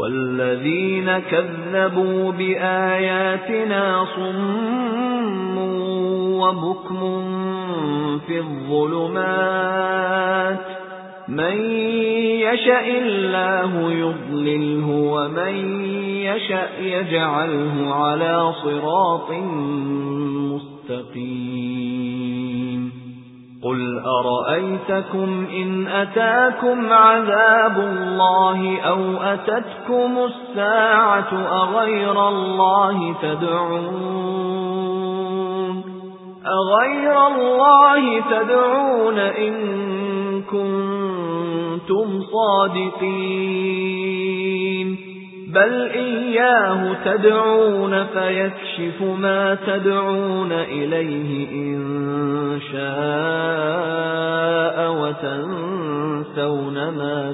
وَالَّذِينَ كَذَّبُوا بِآيَاتِنَا صُمٌّ وَبُكْمٌ فِي الظُّلُمَاتِ مَن يَشَأِ اللَّهُ يُضْلِلْهُ وَمَن يَشَأْ يَجْعَلْهُ عَلَى صِرَاطٍ مُسْتَقِيمٍ أَرَأَيْتَكُمْ إِنْ أَتَاكُمْ عَذَابُ اللَّهِ أَوْ أَتَتْكُمُ السَّاعَةُ أَغَيْرَ اللَّهِ تَدْعُونَ أَغَيْرَ اللَّهِ تَدْعُونَ إِن كُنتُمْ صَادِقِينَ بَلْ إِيَّاهُ تَدْعُونَ فَيَكْشِفُ مَا تَدْعُونَ إِلَيْهِ إِن شَاءَ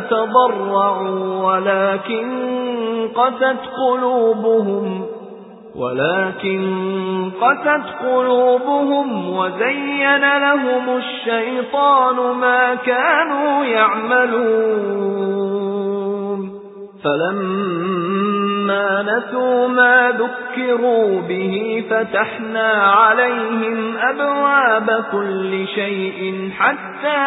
تَضَرَّعُوا وَلَكِن قَسَتْ قُلُوبُهُمْ وَلَكِن قَسَتْ قُلُوبُهُمْ وَزَيَّنَ لَهُمُ الشَّيْطَانُ مَا كَانُوا يَعْمَلُونَ. فَلَمَّا نَسُوا مَا ذُكِّرُوا بِهِ فَتَحْنَا عَلَيْهِمْ أَبْوَابَ كُلِّ شَيْءٍ حَتَّى